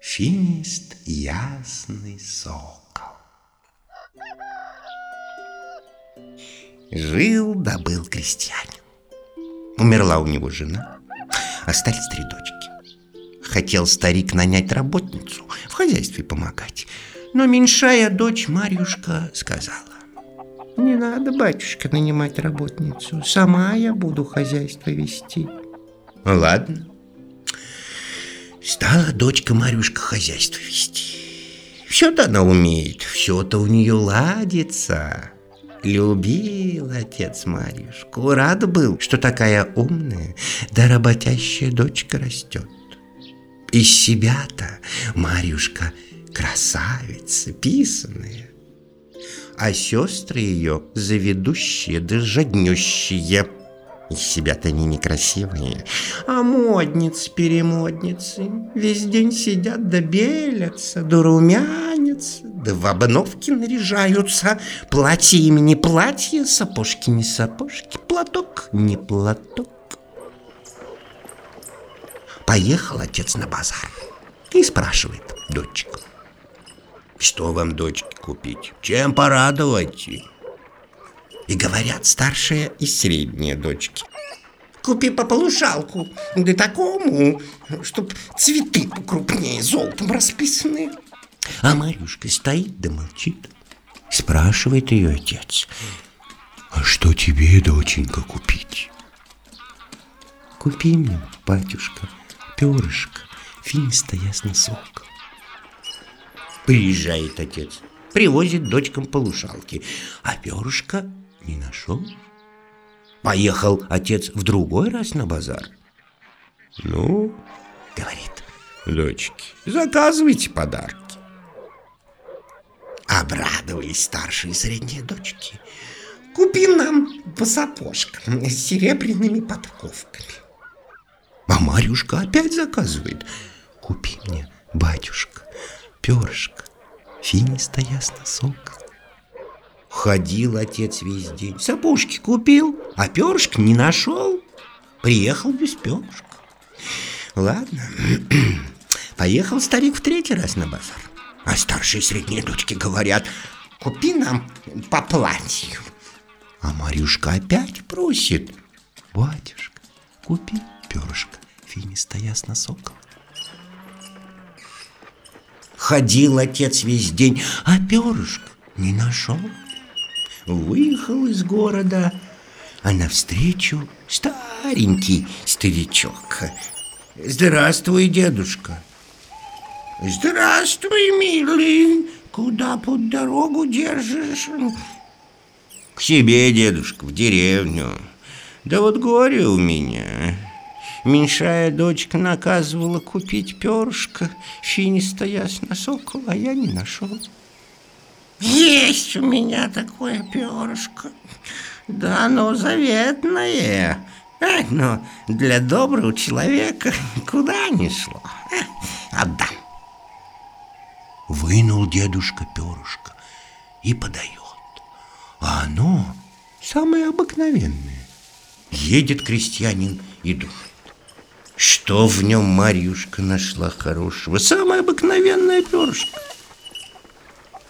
Финист ясный сокол. Жил да был крестьянин. Умерла у него жена, остались три дочки. Хотел старик нанять работницу, в хозяйстве помогать. Но меньшая дочь Марьюшка сказала, «Не надо, батюшка, нанимать работницу, сама я буду хозяйство вести». «Ладно», Стала дочка Марюшка хозяйство вести. Все-то она умеет, все-то у нее ладится. Любил отец Марьюшку, рад был, что такая умная да работящая дочка растет. Из себя-то Марьюшка красавица, писаная, а сестры ее заведущие да жаднющие – из себя-то они некрасивые, а модницы-перемодницы весь день сидят да белятся, да румянятся, да в обновки наряжаются. Платье ими не платье, сапожки не сапожки, платок не платок. Поехал отец на базар и спрашивает дочек. Что вам, дочки, купить? Чем порадовать? И говорят старшая и средняя дочки. Купи по полушалку, да такому, чтоб цветы покрупнее, золотом расписаны. А Марюшка стоит да молчит. Спрашивает ее отец. А что тебе, доченька, купить? Купи мне, батюшка, перышко, финиста ясно сок. Приезжает отец, привозит дочкам полушалки, а перышко не нашел? Поехал отец в другой раз на базар. Ну, говорит, дочки, заказывайте подарки. Обрадовались старшие и средние дочки. Купи нам по сапожкам с серебряными подковками. А Марюшка опять заказывает. Купи мне, батюшка, перышко, финиста ясно сок. Ходил отец весь день, сапожки купил, а перышка не нашел. Приехал без перышка. Ладно, поехал старик в третий раз на базар. А старшие средние дочки говорят, купи нам по платью. А Марюшка опять просит, батюшка, купи перышко, финиста ясно сокол. Ходил отец весь день, а перышко не нашел выехал из города, а навстречу старенький старичок. Здравствуй, дедушка. Здравствуй, милый. Куда под дорогу держишь? К себе, дедушка, в деревню. Да вот горе у меня. Меньшая дочка наказывала купить перышко, финиста ясно сокол, а я не нашел. Есть у меня такое перышко. Да оно заветное. А, но для доброго человека куда ни шло. А, отдам. Вынул дедушка перышко и подает. А оно самое обыкновенное. Едет крестьянин и думает. Что в нем Марьюшка нашла хорошего? Самое обыкновенное перышко.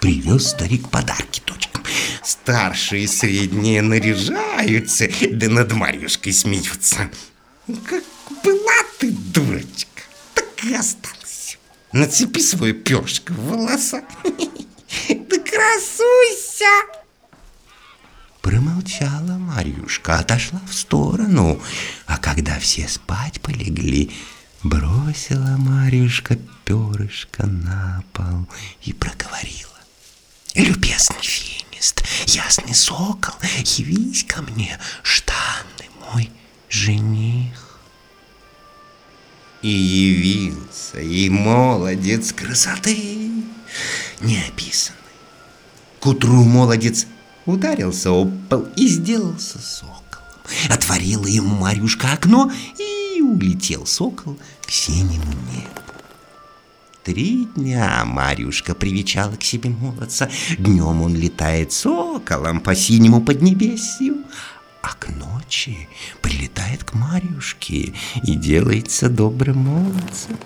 Привез старик подарки дочкам. Старшие и средние наряжаются, да над Марьюшкой смеются. Как была ты, дурочка, так и осталась. Нацепи свое перышко в волоса. Да красуйся! Промолчала Марьюшка, отошла в сторону, а когда все спать полегли, бросила Марьюшка перышко на пол и проговорила. Любезный финист, ясный сокол, явись ко мне, штанный мой жених. И явился, и молодец красоты неописанный. К утру молодец ударился об пол и сделался соколом. Отворила ему Марюшка окно, и улетел сокол к синему небу. Три дня Марюшка привечала к себе молодца. Днем он летает соколом по синему поднебесью, а к ночи прилетает к Марьюшке и делается добрым молодцем.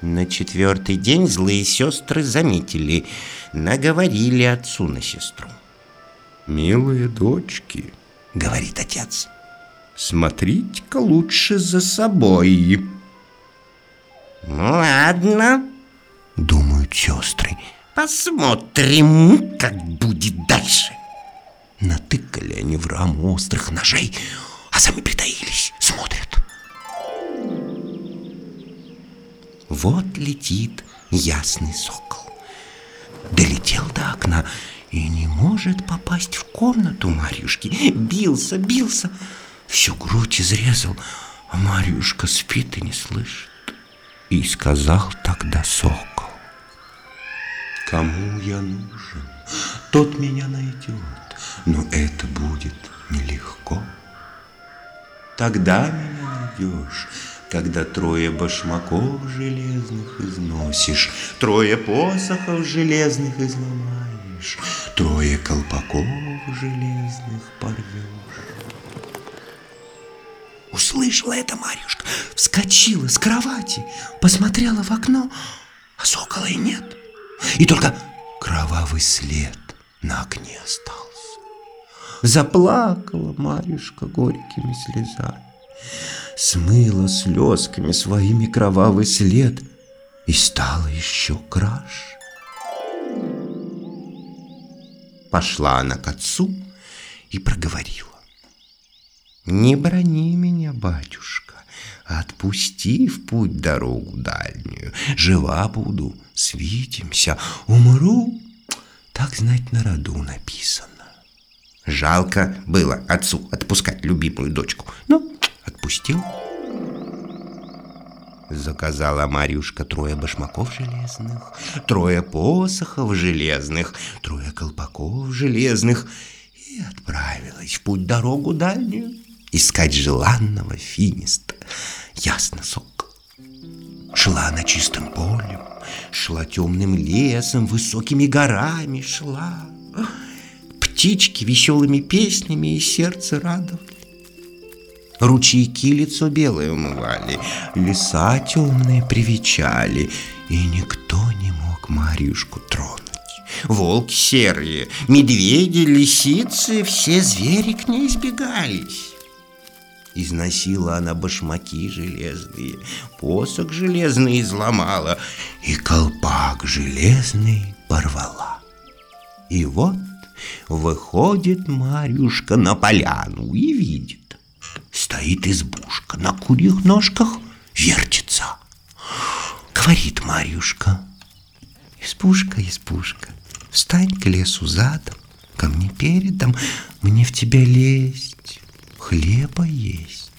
На четвертый день злые сестры заметили, наговорили отцу на сестру. «Милые дочки», — говорит отец, — «смотрите-ка лучше за собой». «Ну ладно», — думают сестры, — «посмотрим, как будет дальше». Натыкали они в раму острых ножей, а сами притаились, смотрят. Вот летит ясный сокол. Долетел до окна и не может попасть в комнату Марьюшки. Бился, бился, всю грудь изрезал, а Марьюшка спит и не слышит. И сказал тогда сокол, «Кому я нужен, тот меня найдет но это будет нелегко. Тогда меня найдешь, когда трое башмаков железных износишь, трое посохов железных изломаешь, трое колпаков железных порвешь. Услышала это Марьюшка, вскочила с кровати, посмотрела в окно, а сокола и нет. И только кровавый след на окне остался. Заплакала Марюшка горькими слезами, Смыла слезками своими кровавый след И стала еще краше. Пошла она к отцу и проговорила. «Не брони меня, батюшка, отпусти в путь дорогу дальнюю. Жива буду, свидимся, умру, так знать на роду написано. Жалко было отцу отпускать любимую дочку, но отпустил. Заказала Марюшка трое башмаков железных, трое посохов железных, трое колпаков железных и отправилась в путь дорогу дальнюю искать желанного финиста. Ясно, сок. Шла на чистым полем, шла темным лесом, высокими горами шла птички веселыми песнями и сердце радовали. Ручейки лицо белое умывали, леса темные привечали, и никто не мог Марьюшку тронуть. Волки серые, медведи, лисицы, все звери к ней избегались. Износила она башмаки железные, посох железный изломала и колпак железный порвала. И вот Выходит Марюшка на поляну и видит. Стоит избушка, на курьих ножках вертится. Говорит Марюшка. Избушка, избушка, встань к лесу задом, ко мне передом, мне в тебя лезть, хлеба есть.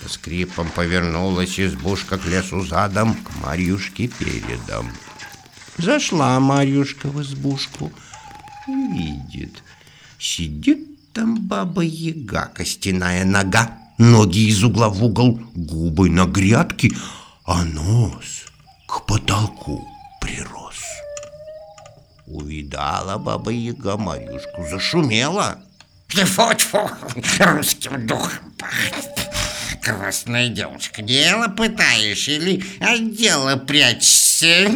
Со скрипом повернулась избушка к лесу задом, к Марьюшке передом. Зашла Марьюшка в избушку, видит, сидит там баба-яга, костяная нога, ноги из угла в угол, губы на грядке, а нос к потолку прирос. Увидала баба-яга Марьюшку, зашумела. Тьфу-тьфу, русским духом пахнет. Красная девушка, дело пытаешь или от дела прячешься?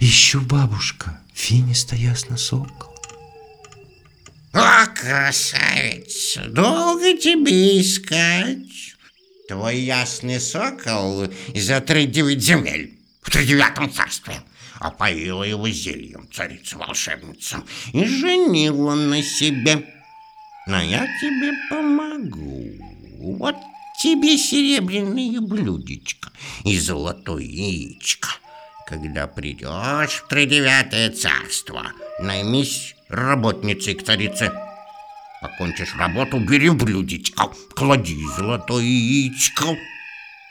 Ищу бабушка, финиста ясно сокол. Красавица, долго тебе искать? Твой ясный сокол за тридевять земель в тридевятом царстве опоила его зельем царица-волшебница и женила на себе. Но я тебе помогу. Вот тебе серебряное блюдечко и золотое яичко. Когда придешь в тридевятое царство, наймись работницей к царице. Окончишь работу, бери блюдечко, клади золотое яичко.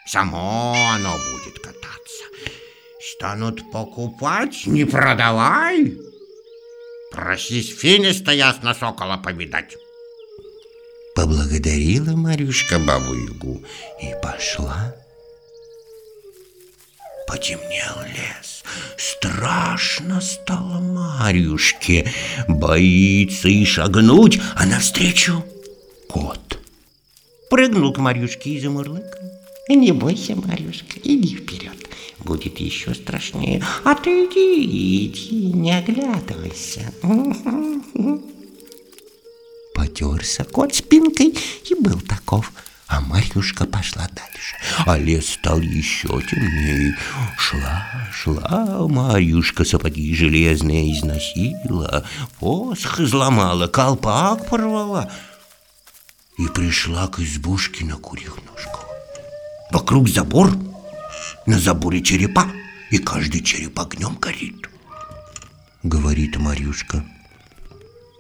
Само оно будет кататься. Станут покупать, не продавай. Просись финиста ясно сокола повидать. Поблагодарила Марюшка бабу Ягу и пошла Потемнел лес. Страшно стало Марьюшке. Боится и шагнуть, а навстречу кот. Прыгнул к Марьюшке и замурлыкал. Не бойся, Марьюшка, иди вперед. Будет еще страшнее. А ты иди, иди, не оглядывайся. Потерся кот спинкой и был таков. А Марьюшка пошла дальше, а лес стал еще темнее. Шла, шла Марьюшка, сапоги железные износила, посох изломала, колпак порвала и пришла к избушке на курьих ножках. Вокруг забор, на заборе черепа, и каждый череп огнем горит. Говорит Марьюшка,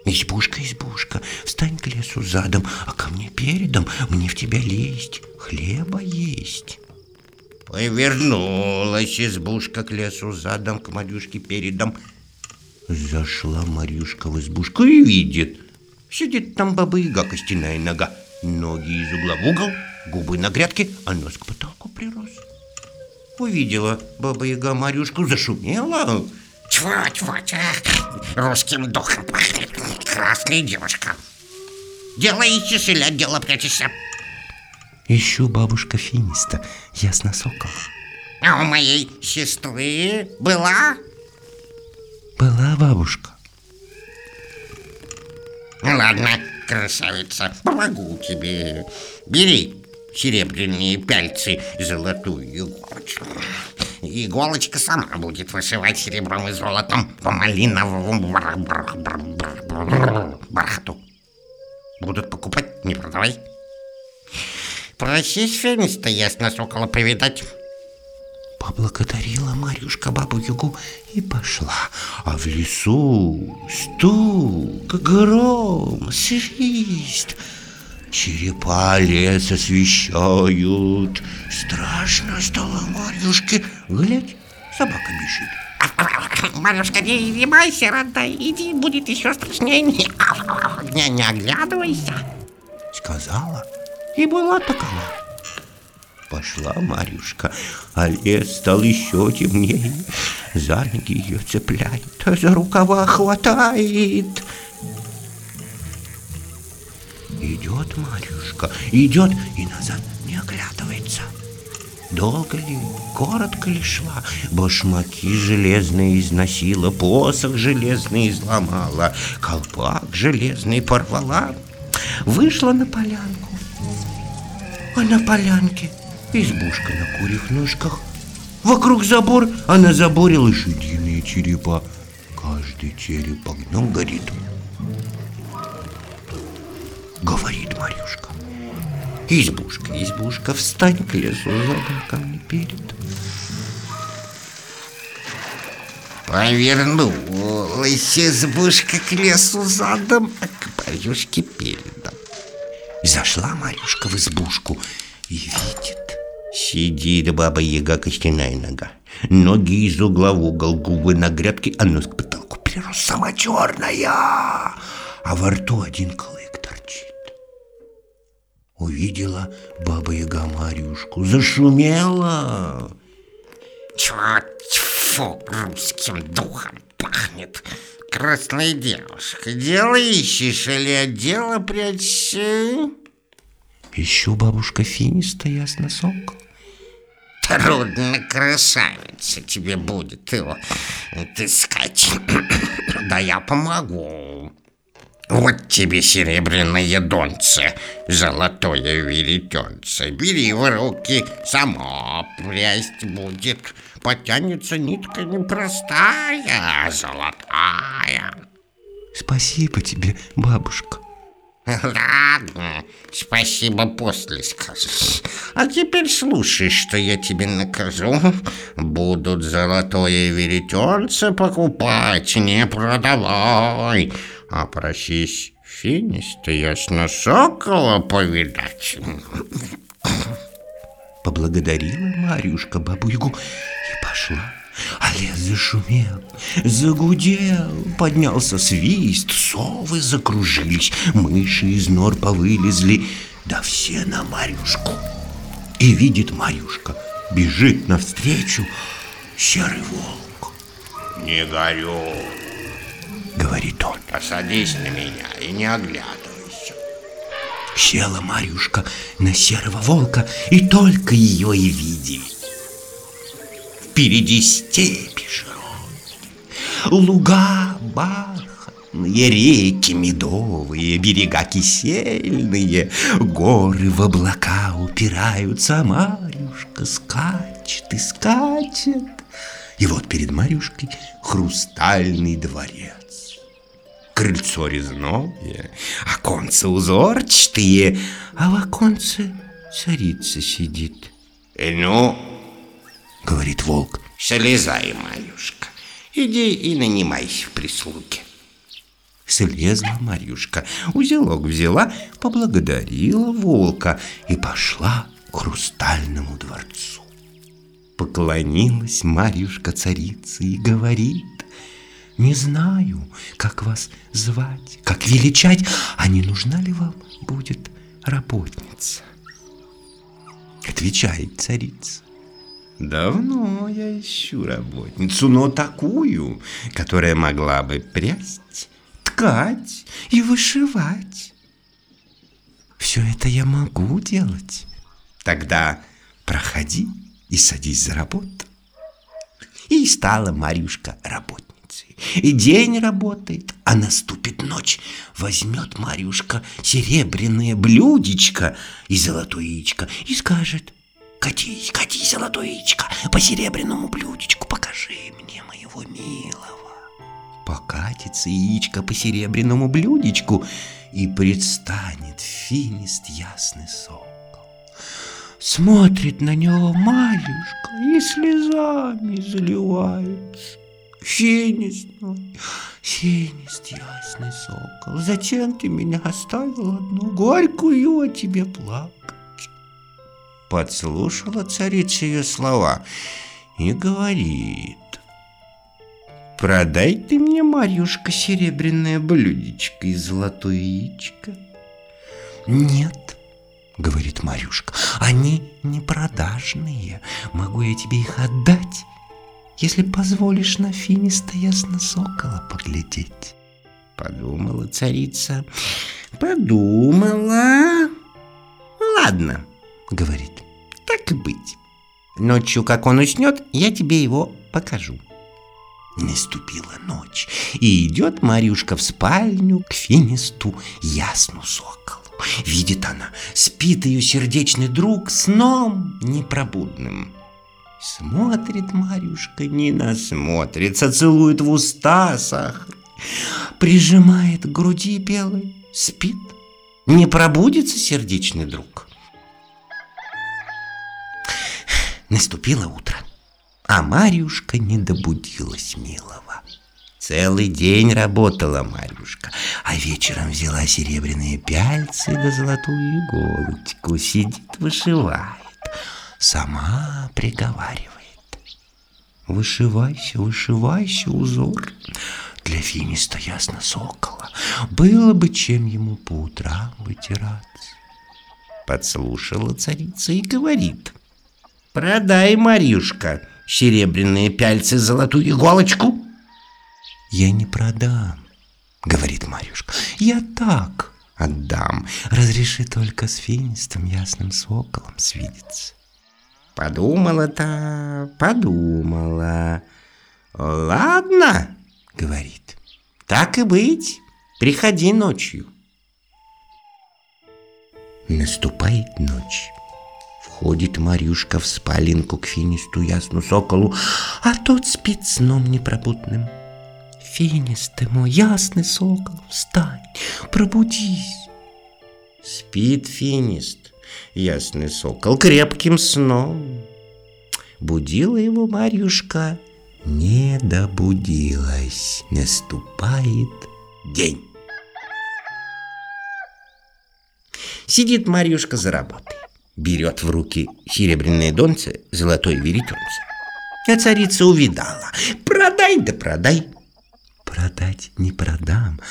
Избушка, избушка, встань к лесу задом, а ко мне передом, мне в тебя лезть, хлеба есть. Повернулась избушка к лесу задом, к Марюшке передом. Зашла Марюшка в избушку и видит, сидит там баба-яга костяная нога, ноги из угла в угол, губы на грядке, а нос к потолку прирос. Увидела баба-яга Марюшку, зашумела, Тьфу, тьфу, тьфу, русским духом пахнет. Красная девушка. Дело ищешь или от дела прячешься? Ищу бабушка Финиста, ясно сокол. А у моей сестры была? Была бабушка. Ну ладно, красавица, помогу тебе. Бери серебряные пяльцы, золотую иголочку. Иголочка сама будет вышивать серебром и золотом по малиновому бархату. Будут покупать, не продавай. Проси фениста ясно сокола привидать. Поблагодарила Марюшка бабу-ягу и пошла. А в лесу стук, гром, свист — Черепа лес освещают. Страшно стало Марьюшке. Глядь, собака бежит. Марьюшка, не, бойся, родная, иди, будет еще страшнее. Не, не, не оглядывайся. Сказала и была такова. Пошла Марьюшка, а лес стал еще темнее. За ноги ее цепляет, за рукава хватает. Идет Марьюшка, идет и назад не оглядывается. Долго ли, коротко ли шла, башмаки железные износила, посох железный изломала, колпак железный порвала, вышла на полянку. А на полянке избушка на курьих ножках, вокруг забор, а на заборе лошадиные черепа. Каждый череп огнем горит говорит Марюшка. Избушка, избушка, встань к лесу, задом ко мне перед. Повернулась избушка к лесу задом, а к Марюшке передом. Зашла Марюшка в избушку и видит. Сидит баба-яга костяная нога. Ноги из угла в угол, губы на грядке, а нос к потолку сама черная, а во рту один клык увидела баба-яга Марюшку, зашумела. Тьфу, русским духом пахнет. Красная девушка, дело ищешь или от дела прячешься? Ищу бабушка Финиста, ясно, сокол. Трудно, красавица, тебе будет его отыскать. да я помогу. Вот тебе серебряное донце, золотое веретенце. Бери в руки, сама прясть будет. Потянется нитка непростая, а золотая. Спасибо тебе, бабушка. Ладно, спасибо после скажешь. А теперь слушай, что я тебе накажу. Будут золотое веретенце покупать, не продавай а просись финиста ясно сокола повидать. Поблагодарила Марюшка бабу-ягу и пошла. А лес зашумел, загудел, поднялся свист, совы закружились, мыши из нор повылезли, да все на Марюшку. И видит Марюшка, бежит навстречу, серый волк. Не горю. Говорит он. Посадись на меня и не оглядывайся. Села Марьюшка на серого волка и только ее и видит. Впереди степи широкие, луга бархатные, реки медовые, берега кисельные, горы в облака упираются, а Марьюшка скачет и скачет. И вот перед Марьюшкой хрустальный дворец крыльцо резное, оконцы узорчатые, а в оконце царица сидит. Ну, Говорит волк. слезай, Марюшка. Иди и нанимайся в прислуге. Слезла Марьюшка, узелок взяла, поблагодарила волка и пошла к хрустальному дворцу. Поклонилась Марьюшка царице и говорит, «Не знаю, как вас звать, как величать, а не нужна ли вам будет работница?» Отвечает царица, Давно я ищу работницу, но такую, которая могла бы прясть, ткать и вышивать. Все это я могу делать. Тогда проходи и садись за работу. И стала Марюшка работницей. И день работает, а наступит ночь. Возьмет Марюшка серебряное блюдечко и золотое яичко и скажет – Катись, катись, золотое яичко, по серебряному блюдечку покажи мне моего милого. Покатится яичко по серебряному блюдечку, и предстанет финист ясный сокол. Смотрит на него Марьюшка и слезами заливается. Финист мой, финист ясный сокол, зачем ты меня оставил одну? Горькую о тебе плакать? подслушала царица ее слова и говорит, «Продай ты мне, Марьюшка, серебряное блюдечко и золотое яичко». «Нет», — говорит Марьюшка, — «они не продажные, могу я тебе их отдать, если позволишь на финиста ясно сокола поглядеть». Подумала царица, подумала. «Ладно», — говорит, так и быть. Ночью, как он уснет, я тебе его покажу. Наступила ночь, и идет Марюшка в спальню к финисту Ясну Соколу. Видит она, спит ее сердечный друг сном непробудным. Смотрит Марюшка, не насмотрится, целует в уста сахар, прижимает к груди белой, спит. Не пробудится сердечный друг. Наступило утро, а Марьюшка не добудилась милого. Целый день работала Марьюшка, а вечером взяла серебряные пяльцы да золотую иголочку, сидит, вышивает, сама приговаривает. Вышивайся, вышивайся, узор. Для финиста ясно сокола было бы чем ему по утрам вытираться. Подслушала царица и говорит — Продай, Марьюшка, серебряные пяльцы, золотую иголочку. Я не продам, говорит Марьюшка. Я так отдам. Разреши только с финистым ясным соколом свидеться. Подумала-то, подумала. Ладно, говорит. Так и быть. Приходи ночью. Наступает ночь. Входит Марьюшка в спаленку к финисту ясну соколу, а тот спит сном непробудным. Финист ты мой, ясный сокол, встань, пробудись. Спит финист, ясный сокол, крепким сном. Будила его Марьюшка, не добудилась, наступает день. Сидит Марьюшка за работой берет в руки серебряное донце, золотое веретенце. А царица увидала. Продай да продай. Продать не продам,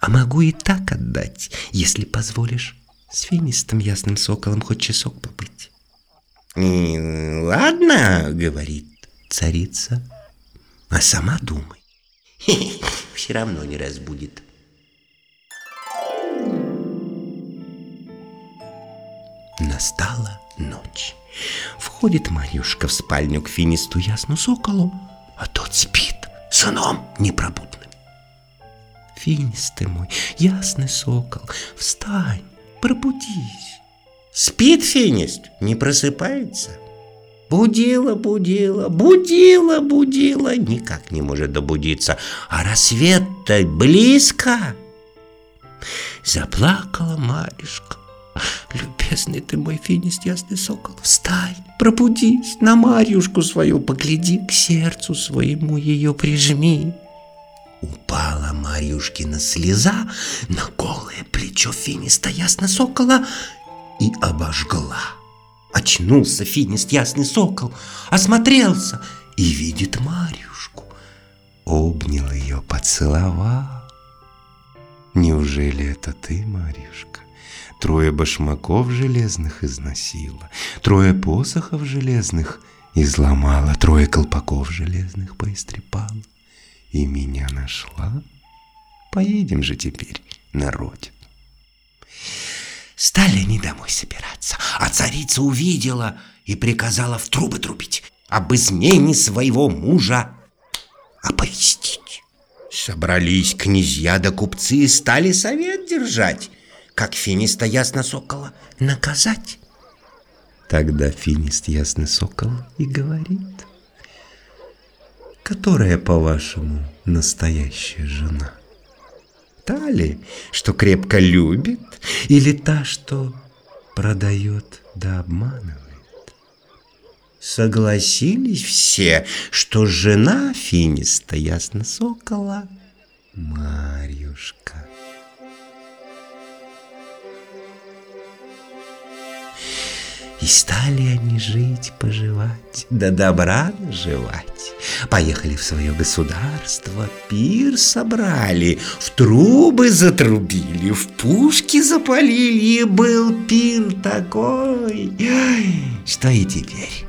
а могу и так отдать, если позволишь с финистым ясным соколом хоть часок побыть. «Ладно», — говорит царица, а сама думай. Все равно не разбудит. Настала ночь. Входит Марьюшка в спальню к финисту ясну соколу, а тот спит сыном непробудным. Финист ты мой, ясный сокол, встань, пробудись. Спит финист, не просыпается. Будила, будила, будила, будила, никак не может добудиться, а рассвет-то близко. Заплакала Маришка. Любезный ты мой финист, ясный сокол, встань, пробудись, на Марьюшку свою погляди, к сердцу своему ее прижми. Упала Марьюшкина слеза на голое плечо финиста ясно сокола и обожгла. Очнулся финист ясный сокол, осмотрелся и видит Марьюшку. Обнял ее, поцеловал. Неужели это ты, Марьюшка? Трое башмаков железных износила, трое посохов железных изломала, трое колпаков железных поистрепала и меня нашла. Поедем же теперь на родину. Стали они домой собираться, а царица увидела и приказала в трубы трубить, об измене своего мужа оповестить. Собрались князья да купцы и стали совет держать, как финиста ясно сокола наказать. Тогда финист ясно сокол и говорит, которая, по-вашему, настоящая жена? Та ли, что крепко любит, или та, что продает да обманывает? Согласились все, что жена финиста ясно сокола Марьюшка. И стали они жить, поживать, да добра наживать. Поехали в свое государство, пир собрали, в трубы затрубили, в пушки запалили, и был пир такой, что и теперь.